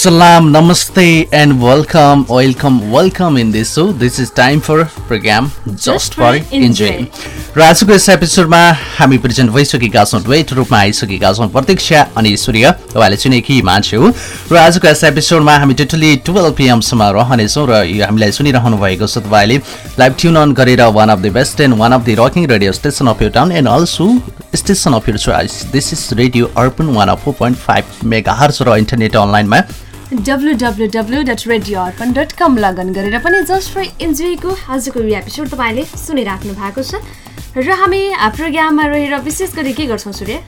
Salam, Namaste, and welcome, welcome, welcome in this show. This is time for program Just, Just for Enjoy. र आजको यस एपिसोडमा हामी present भइसकेका छौँ weight रूपमा आइसकेका छौँ प्रतीक्षा अनि सूर्य तपाईँले चिनेकी मान्छे हो। र आजको यस एपिसोडमा हामी टोटली टुवेल्भ पिएमसम्म रहनेछौँ र यो हामीलाई सुनिरहनु भएको छ तपाईँले। लाइभ ट्युन अन गरेर one of the best and one of the rocking radio station of your town and also station of your choice this is radio Arpan one of four point five mega hertz र internet अनलाइनमा W W W dot radio Arpan dot com log on गरेर पनि just for इन्जोयको आजको यो episode तपाईँले सुनिराख्नु भएको छ। र हामी प्रोग्राममा रहेर विशेष गरी के गर्छौँ सूर्य?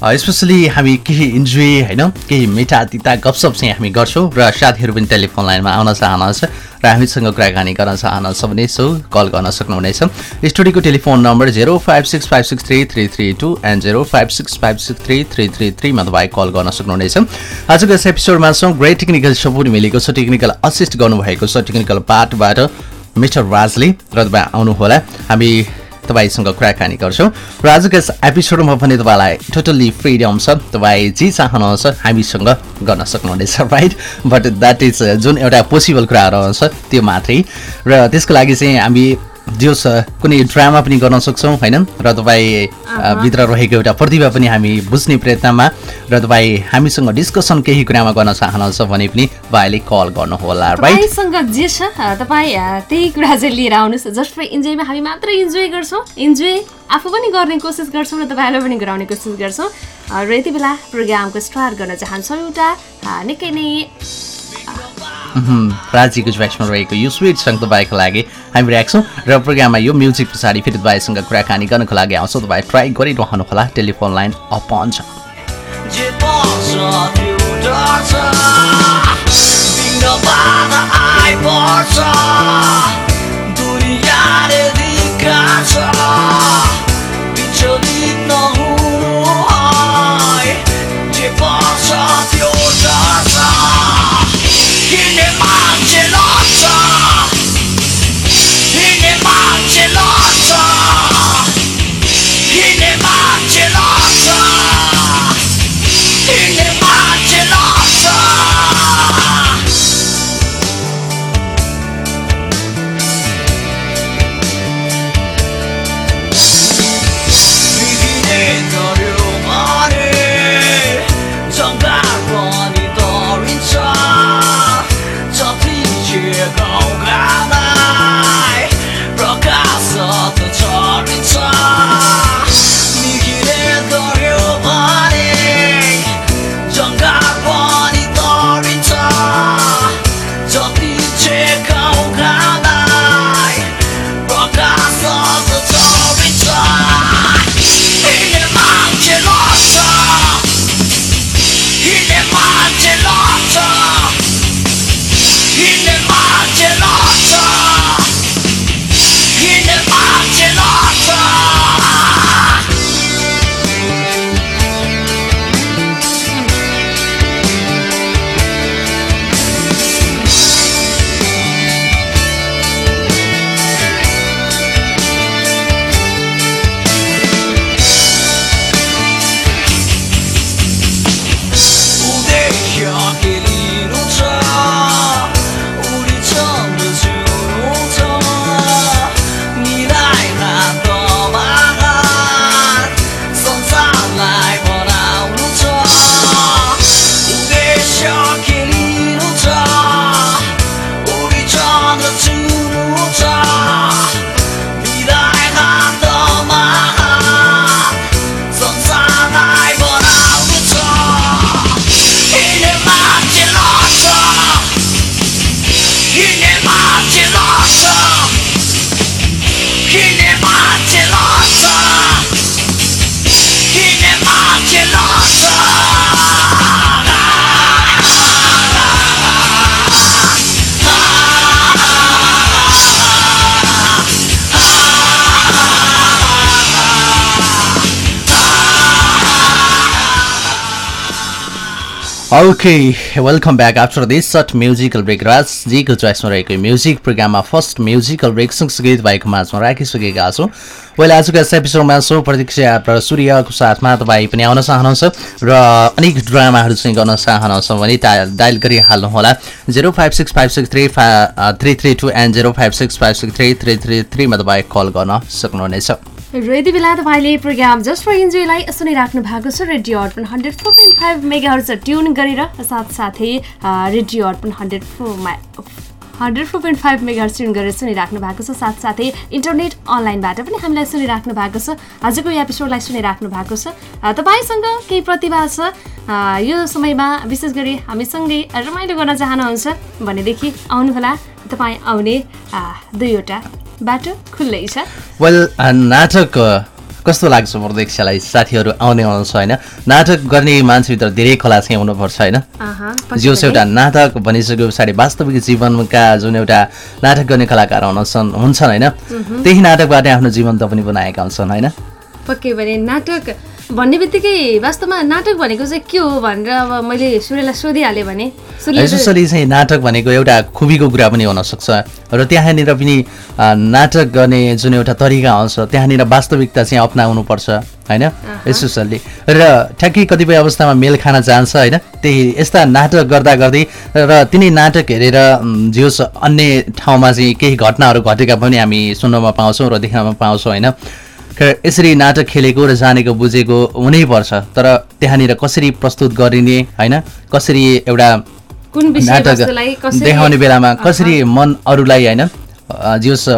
स्पेसली हामी केही इन्जोय होइन? केही मिठा तिता गपसप चाहिँ हामी गर्छौँ र साथीहरू पनि टेलिफोन लाइनमा आउन चाहनुहुन्छ। र हामीसँग कुराकानी गर्न चाहनुहुन्छ भने सो कल गर्न सक्नुहुनेछ। स्टुडियोको telephone number zero five six five six three three three two and zero five six call गर्न सक्नुहुनेछ। आजको यस एपिसोडमा छौँ ग्रेट टेक्निकल सपोर्ट मिलेको छ। टेक्निकल असिस्ट गर्नुभएको छ। टेक्निकल पार्टबाट मिस्टर राजले र तपाईँ आउनुहोला। हामी तपाईँसँग कुराकानी गर्छौँ। र आजको यस एपिसोडमा पनि तपाईँलाई टोटल्ली फ्रिडम छ। तपाईँ जे चाहनुहुन्छ हामीसँग गर्न सक्नुहुनेछ राइट बट द्याट इज जुन एउटा पोसिबल कुरा रहन्छ त्यो मात्रै। र त्यसको लागि चाहिँ हामी जो छ कुनै ड्रामा पनि गर्न सक्छौँ होइन? र तपाईँ भित्र रहेको एउटा प्रतिभा पनि हामी बुझ्ने प्रयत्नमा र तपाईँ हामीसँग डिस्कसन केही कुरामा गर्न चाहनुहुन्छ भने पनि तपाईँले कल गर्नुहोला राइटसँग जे छ तपाईँ त्यही कुरा चाहिँ लिएर आउनुहोस्। जस्ट इन्जोयमा हामी मात्र इन्जोय गर्छौँ। इन्जोय आफू पनि गर्ने कोसिस गर्छौँ र तपाईँहरूलाई पनि गराउने कोसिस गर्छौँ। र यति बेला प्रोग्रामको स्टार्ट गर्न चाहन्छौँ एउटा निकै नै राजीको च्वाइसमा रहेको यो स्विट सङ्ग तपाईँको लागि हामी राख्छौँ र प्रोग्राममा यो म्युजिक पछाडि फेरि तपाईँसँग कुराकानी गर्नको लागि आउँछौँ। तपाईँ ट्राई गरिरहनु होला टेलिफोन लाइन अपन छ। Okay welcome back after this short musical break राजजीको चोइसमा रहेको म्युजिक प्रोग्राममा फर्स्ट म्युजिकल ब्रेक सँगसँगै तपाईँको माझमा राखिसकेका छौँ पहिला आजको यस एपिसोडमा छौँ प्रतीक्षा र सूर्यको साथमा तपाईँ पनि आउन चाहनुहुन्छ र अनेक ड्रामाहरू चाहिँ गर्न चाहनुहुन्छ भने टा dial गरिहाल्नुहोला zero five six five six three फा three three two and zero five six five six three three three थ्रीमा तपाईँ कल गर्न सक्नुहुनेछ र यति बेला तपाईँले प्रोग्राम जस्ट फर इन्जोयलाई सुनिराख्नु भएको छ radio Arpan hundred four point five mega tune गरेर साथसाथै रेडियो अर्पण हन्ड्रेड फोरमा hundred four point five mega tune गरेर सुनिराख्नु भएको छ। साथसाथै इन्टरनेट अनलाइनबाट पनि हामीलाई सुनिराख्नु भएको छ। आजको एपिसोडलाई सुनिराख्नु भएको छ। तपाईँसँग केही प्रतिभा छ? यो समयमा विशेष गरी हामीसँगै रमाइलो गर्न चाहनुहुन्छ भनेदेखि आउनुहोला। तपाईँ आउने दुईवटा बाटो खुल्लै छ। वेल नाटक कस्तो लाग्छ प्रतीक्षालाई साथीहरू आउने आउँछ होइन? नाटक गर्ने मान्छेभित्र धेरै कला चाहिँ हुनुपर्छ होइन? जोस एउटा नाटक भनिसके पछाडि वास्तविक जीवनका जुन एउटा नाटक गर्ने कलाकार हुन्छन् हुन्छन् होइन? त्यही नाटकबाट आफ्नो जीवन त पनि बनाएका हुन्छन् होइन? पक्कै भने नाटक भन्ने बित्तिकै वास्तवमा नाटक भनेको चाहिँ के हो भनेर अब मैले सूर्यलाई सोधिहालेँ भने यसरी चाहिँ नाटक भनेको एउटा खुबीको कुरा पनि हुनसक्छ र त्यहाँनिर पनि नाटक गर्ने जुन एउटा तरिका हुन्छ त्यहाँनिर वास्तविकता चाहिँ अप्नाउनुपर्छ होइन? स्पेसल्ली र ठ्याक्कै कतिपय अवस्थामा मेल खान जान्छ होइन? त्यही यस्ता नाटक गर्दा गर्दै र तिनै नाटक हेरेर जियोस् अन्य ठाउँमा चाहिँ केही घटनाहरू घटेका पनि हामी सुन्नमा पाउँछौँ र देख्नमा पाउँछौँ होइन? यसरी नाटक खेलेको र जानेको बुझेको हुनैपर्छ तर त्यहाँनिर कसरी प्रस्तुत गरिने होइन? कसरी एउटा नाटक देखाउने बेलामा कसरी मन अरूलाई होइन? जियोस्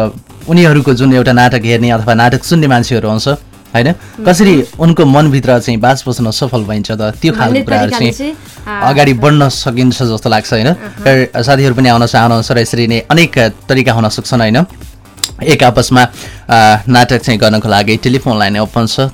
उनीहरूको जुन एउटा नाटक हेर्ने अथवा नाटक सुन्ने मान्छेहरू आउँछ होइन? कसरी उनको मनभित्र चाहिँ बास बस्न सफल भइन्छ त त्यो खालको कुराहरू चाहिँ अगाडि बढ्न सकिन्छ जस्तो लाग्छ होइन? साथीहरू पनि आउन चाहनुहुन्छ र यसरी नै अनेक तरिका हुन सक्छन् होइन? एक आपसमा नाटक चाहिँ गर्नको लागि टेलिफोन लाइन ओपन छ।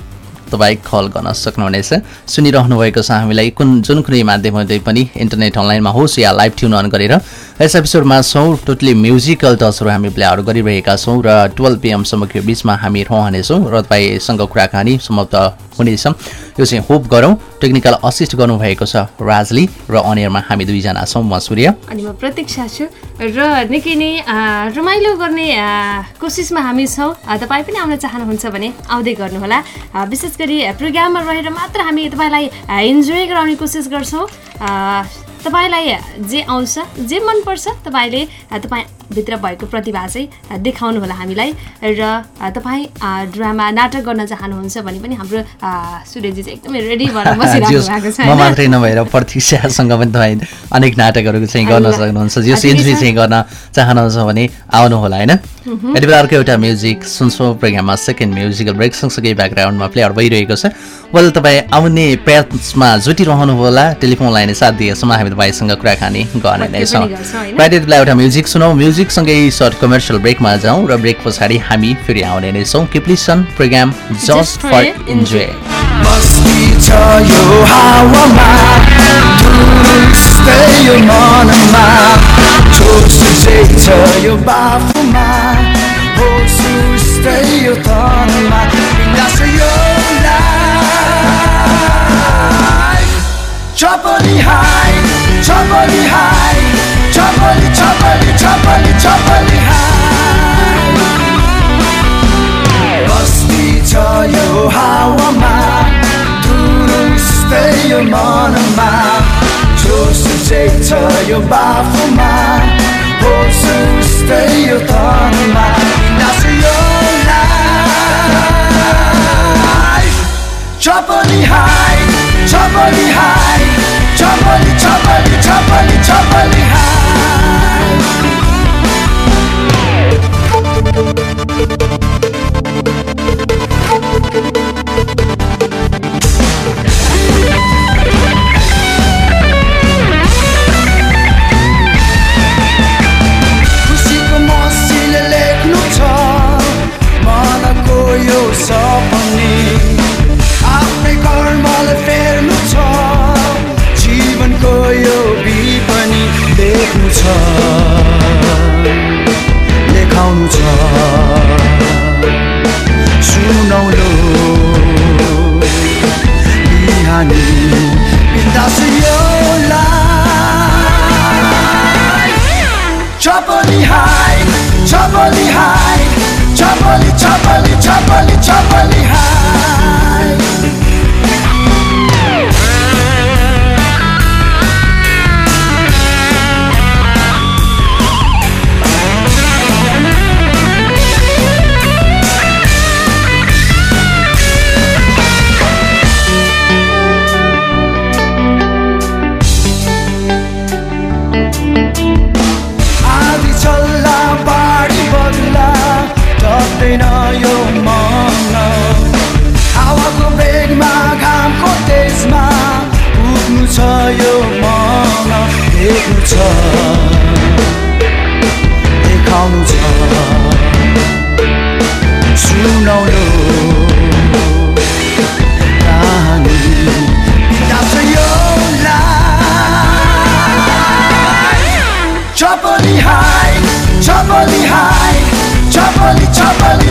तपाईँ कल गर्न सक्नुहुनेछ। सुनिरहनु भएको छ हामीलाई कुन जुन कुनै माध्यमले पनि इन्टरनेट अनलाइनमा होस् या लाइभ ट्युन अन गरेर। यस एपिसोडमा छौँ टोटली म्युजिकल टचहरू हामी प्लेहरू गरिरहेका छौँ र टुवेल्भ पिएमसम्मको बिचमा हामी रहनेछौँ र तपाईँसँग कुराकानी समाप्त हुनेछ। यो चाहिँ होप गरौँ टेक्निकल असिस्ट गर्नुभएको छ राजली र अनियरमा हामी दुईजना छौँ। म सूर्य। अनि म प्रतीक्षा छु। र निकै नै रमाइलो गर्ने कोसिसमा हामी छौँ। तपाईँ पनि आउन चाहनुहुन्छ भने आउँदै गर्नुहोला। विशेष गरी प्रोग्राममा रहेर मात्र हामी तपाईँलाई इन्जोय गराउने कोसिस गर्छौँ। तपाईँलाई जे आउँछ जे मनपर्छ तपाईँले तपाईँभित्र भएको प्रतिभा चाहिँ देखाउनु होला हामीलाई। र तपाईँ ड्रामा नाटक गर्न चाहनुहुन्छ भने पनि हाम्रो सूर्यजी चाहिँ एकदमै रेडी भएर बसिरहेको भएको छ म मात्रै नभएर प्रतीक्षासँग पनि तपाईँ अनेक नाटकहरू चाहिँ गर्न सक्नुहुन्छ। जो इन्ट्री चाहिँ गर्न चाहनुहुन्छ भने आउनु होला होइन? यति बेला अर्को एउटा म्युजिक सुन्छौँ प्रोग्राममा सेकेन्ड म्युजिकल ब्रेक सँगसँगै ब्याकग्राउन्डमा प्लेयर भइरहेको छ। वेल तपाईँ आउने प्रयासमा जुटिरहनु होला। टेलिफोन लाइन साथ दिएसम्म हामी तपाईँसँग कुराकानी गर्ने नै छौँ। यति बेला एउटा म्युजिक सुनौ। म्युजिकसँगै सर्ट कमर्सियल ब्रेकमा जाउँ र ब्रेक पछाडि हामी फेरि आउने नै छौँ। Keep listening program just for enjoy high, high, chopoli, chopoli high. बस्ती छ यो हावामा दुरुस्तै यो मनमा जोस चाहिँ छ यो बाफुमा हो यो तनमा Chopoli high, chopoli high, chopoli, chopoli, chopoli, chopoli Thank you.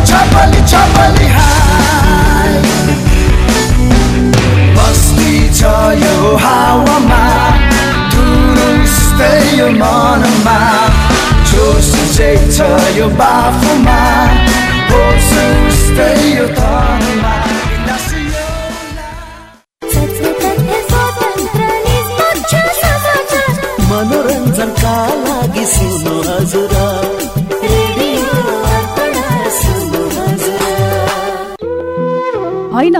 choppily, choppily high. Bastitayo hawama, turusteyo manama, Jositayo bafuma.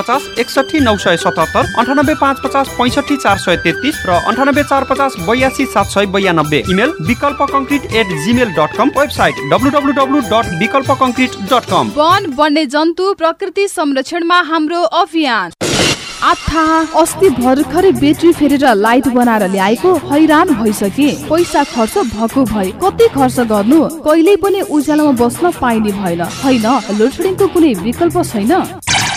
पचास एकसठी नौ सय सतहत्तर अन्ठानब्बे पाँच पचास पैँसठी चार सय तेत्तिस र अन्ठानब्बे चार पचास बयासी सात सय बयानब्बे। Email Vikalpa concrete at Gmail dot com website W W W dot Vikalpa concrete dot com वन वन्य जन्तु प्रकृति संरक्षणमा हाम्रो अभियान। आथा अस्ति भर्खरै ब्याट्री फेरेर लाइट बनाएर ल्याएको हैरान भइसके। पैसा खर्च भएको भए कति खर्च गर्नु? कहिल्यै पनि उज्यालोमा बस्न पाइने भएन। होइन लोडसेडिङको कुनै विकल्प छैन।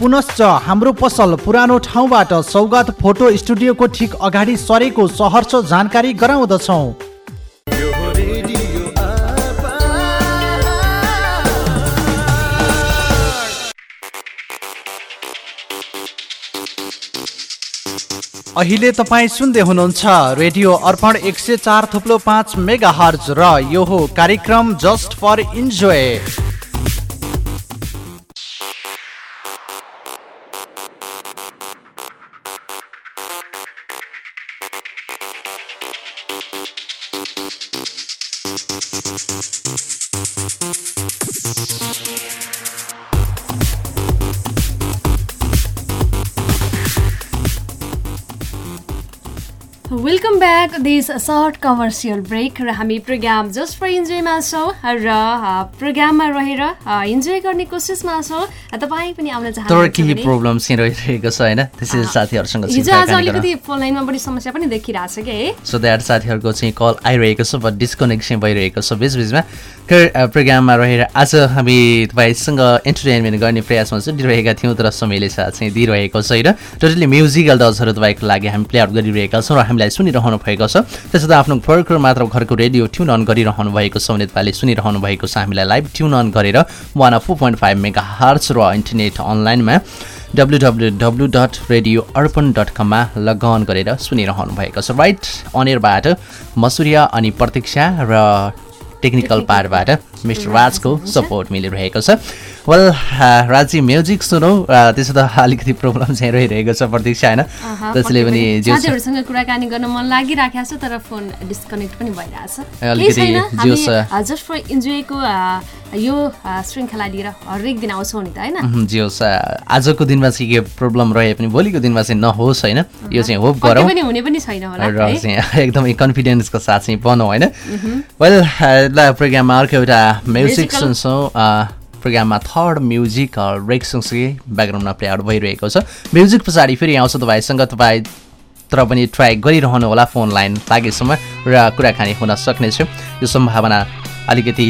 पुनश्च हाम्रो पसल पुरानो ठाउँबाट सौगात फोटो स्टुडियोको ठिक अगाडि सरेको सहरर्ष जानकारी गराउँदछौँ। अहिले तपाईँ सुन्दै हुनुहुन्छ रेडियो अर्पण एक सय चार थुप्लो पाँच मेगा हर्ज र यो हो कार्यक्रम just for enjoy. Back this short commercial break र हामी प्रोग्राम जस्ट फर इन्जोयमा छौँ र प्रोग्राममा रहेर इन्जोय गर्ने कोसिसमा छौँ। तपाईँ पनि आउन चाहनुहुन्छ प्रब्लम चाहिँ रहिरहेको छ होइन? साथीहरूसँग हिजो आज। अलिकति फोन लाइनमा बढी समस्या पनि देखिरहेको छ कि? है सो द्याट साथीहरूको चाहिँ कल आइरहेको छ बट डिस्कनेक्सन भइरहेको छ बिचबिचमा प्रोग्राममा रहेर आज हामी तपाईँसँग इन्टरटेनमेन्ट गर्ने प्रयासमा चाहिँ दिइरहेका थियौँ तर समयले साथ चाहिँ दिइरहेको छ होइन टोटली म्युजिकल डजहरू तपाईँको लागि हामी प्ले आउट गरिरहेका छौँ र हामीलाई सुनिरहनु भएको छ। त्यसो त आफ्नो भर्खर मात्र घरको रेडियो ट्युन अन गरिरहनु भएको छ भने तपाईँले सुनिरहनु भएको छ। हामीलाई लाइभ ट्युन अन गरेर one four point five mega hertz र इन्टरनेट अनलाइनमा W W W dot radio Arpan dot कममा लगअन गरेर सुनिरहनु भएको छ। राइट अनेरबाट मसुरिया अनि प्रतीक्षा र टेक्निकल पार्टबाट मिस्टर राजको सपोर्ट मिलिरहेको छ। वेल राजी म्युजिक सुनौ अ, त्यसो त अलिकति प्रब्लम चाहिँ रहिरहेको छ प्रतीक्षा होइन? त्यसले पनि साथीहरूसँग कुराकानी गर्न मन लागिराखेको छ तर फोन डिस्कनेक्ट पनि भइरहेछ अलिकति जस्ट फर इन्जोयको यो अ, श्रृङ्खला लिएर हरेक दिन आउँछौँ नि त होइन? जे होस् आजको दिनमा चाहिँ के प्रब्लम रहे पनि भोलिको दिनमा चाहिँ नहोस् होइन? यो चाहिँ होप गरौँ। पनि हुने पनि छैन होला र चाहिँ एकदमै कन्फिडेन्सको साथ चाहिँ बनाउँ होइन। वेल प्रोग्राममा अर्को एउटा म्युजिक सुन्छौँ अ, प्रोग्राममा थर्ड म्युजिक ब्रेक सँगसँगै ब्याकग्राउन्डमा प्ले आउट भइरहेको छ। म्युजिक पछाडि फेरि आउँछ तपाईँसँग तपाईँ तर पनि ट्राई गरिरहनु होला फोन लाइन लागेसम्म र कुराकानी हुन सक्नेछ। यो सम्भावना अलिकति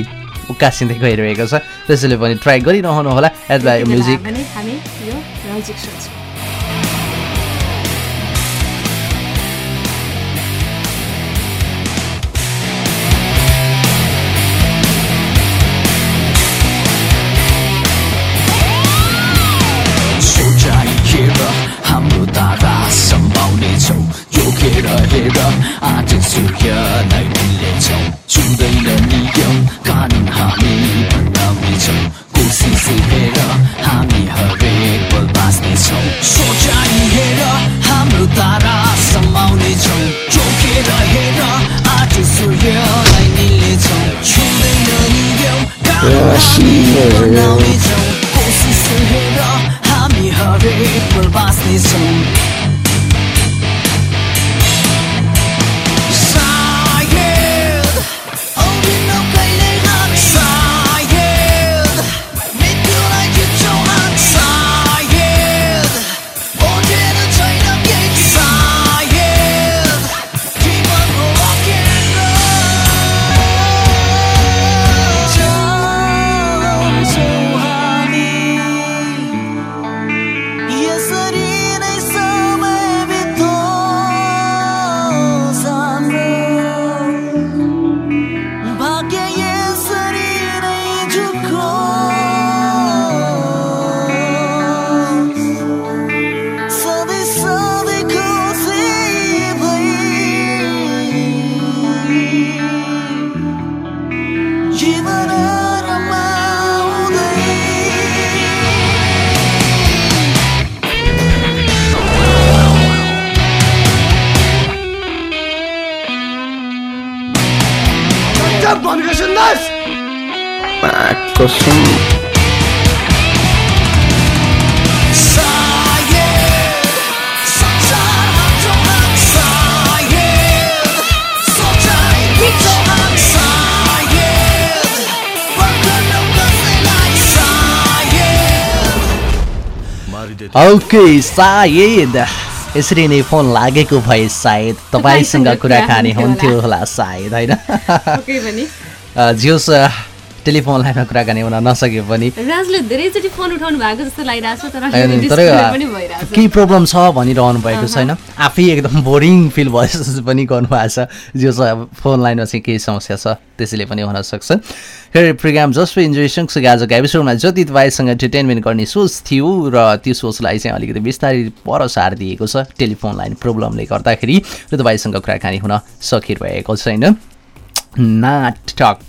उकासिँदै गइरहेको छ। त्यसैले पनि ट्राई गरिरहनु होला। एज म्युजिक 수야날밀려줘주대는이겨가능함이불남이죠고생스해라 함이 허리벌바스내죠소장해라함으로따라삼마운이죠좋게라해라 아주수야날밀려줘주대는이겨가능함이불남이죠고생스해라 함이 허리벌바스내죠 ओके सायद यसरी नै फोन लागेको भए सायद तपाईँसँग कुराकानी हुन्थ्यो होला सायद होइन? जियोस् टेलिफोन लाइनमा कुराकानी हुन नसके पनि। राजले धेरैचोटि फोन उठाउनु भएको जस्तो लागिरहेको छ तर छ। केही प्रब्लम छ भनिरहनु भएको छैन। आफै एकदम बोरिङ फिल भए जस्तो पनि गर्नुभएको छ। जो चाहिँ फोन लाइनमा चाहिँ केही समस्या छ त्यसैले पनि हुनसक्छ फेरि प्रोग्राम जस्ट इन्जोय सँगसँगै आजको एपिसोडमा जति तपाईँसँग इन्टरटेनमेन्ट गर्ने सोच थियो र त्यो सोचलाई चाहिँ अलिकति बिस्तारै पर सार दिएको छ। टेलिफोन लाइन प्रब्लमले गर्दाखेरि र तपाईँसँग कुराकानी हुन सकिरहेको छैन। नाटक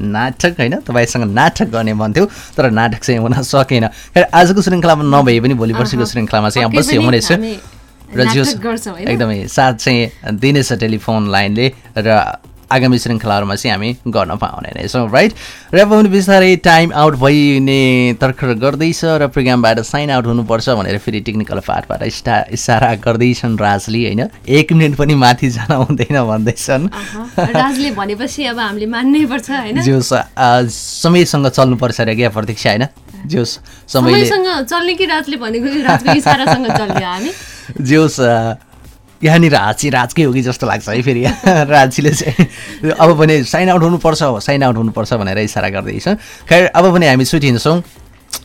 नाटक होइन तपाईँसँग नाटक गर्ने मन थियो तर नाटक चाहिँ हुन सकेन आजको श्रृङ्खलामा नभए पनि भोलि पर्सिको। श्रृङ्खलामा चाहिँ अवश्य हुनेछ र होइन? एकदमै साथ चाहिँ दिनेछ टेलिफोन लाइनले र आगामी श्रृङ्खलाहरूमा चाहिँ हामी गर्न पाउने रहेछौँ राइट र अब पनि बिस्तारै टाइम आउट भइने तर्खर गर्दैछ र प्रोग्रामबाट साइन आउट हुनुपर्छ भनेर फेरि टेक्निकल पार्टबाट स्टा इसारा गर्दैछन् राजले होइन? एक मिनट पनि माथि जान हुँदैन भन्दैछन्। राजले भनेपछि अब हामीले मान्नै पर्छ होइन? जोस् समयसँग चल्नुपर्छ अरे क्या प्रतीक्षा होइन? जोस् समयसँग चल्ने कि राजले भनेको राजको इसारासँग चल्ने हो हामी? जोस् यहाँनिर हाची राजकै हो कि जस्तो लाग्छ है फेरि? राजीले चाहिँ अब पनि साइन आउट हुनुपर्छ साइन आउट हुनुपर्छ भनेर इसारा गर्दैछ खैर अब पनि हामी छुट्टिन्छौँ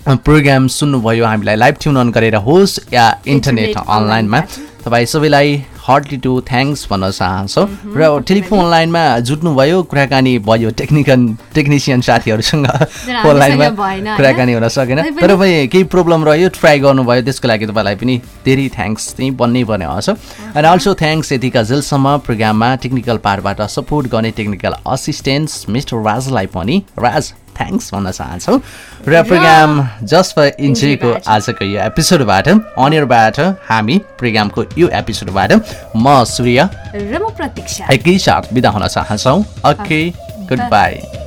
प्रोग्राम सुन्नुभयो हामीलाई लाइभ ट्युन अन गरेर होस् या इन्टरनेट अनलाइनमा। तपाईँ सबैलाई हार्टली टु थ्याङ्क्स भन्न चाहन्छौँ। र टेलिफोन लाइनमा जुट्नुभयो कुराकानी भयो टेक्निकल टेक्निसियन साथीहरूसँग। फोन लाइनमा? कुराकानी हुन सकेन। तर पनि केही प्रब्लम रह्यो ट्राई गर्नुभयो त्यसको लागि तपाईँलाई पनि धेरै थ्याङ्क्स चाहिँ भन्नै पर्ने हुन्छ एन्ड अल्सो थ्याङ्क्स यतिका जेलसम्म प्रोग्राममा टेक्निकल पार्टबाट सपोर्ट गर्ने टेक्निकल असिस्टेन्ट्स मिस्टर राजलाई पनि। राज थ्याङ्क्स भन्न चाहन्छौँ। र प्रोग्राम जस्ट फर इन्जोयको आजको यो एपिसोडबाट अनियरबाट हामी प्रोग्रामको यो एपिसोडबाट म सूर्य र म प्रतीक्षा। एकैसाथ बिदा हुन चाहन्छौँ। ओके गुड बाई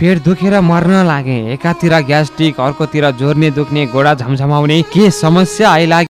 पेट दुखेर मर्न लागे। एकातिर ग्यास्ट्रिक अर्कोतिर जोर्ने दुख्ने गोडा झमझमाउने। के समस्या आइलाग्यो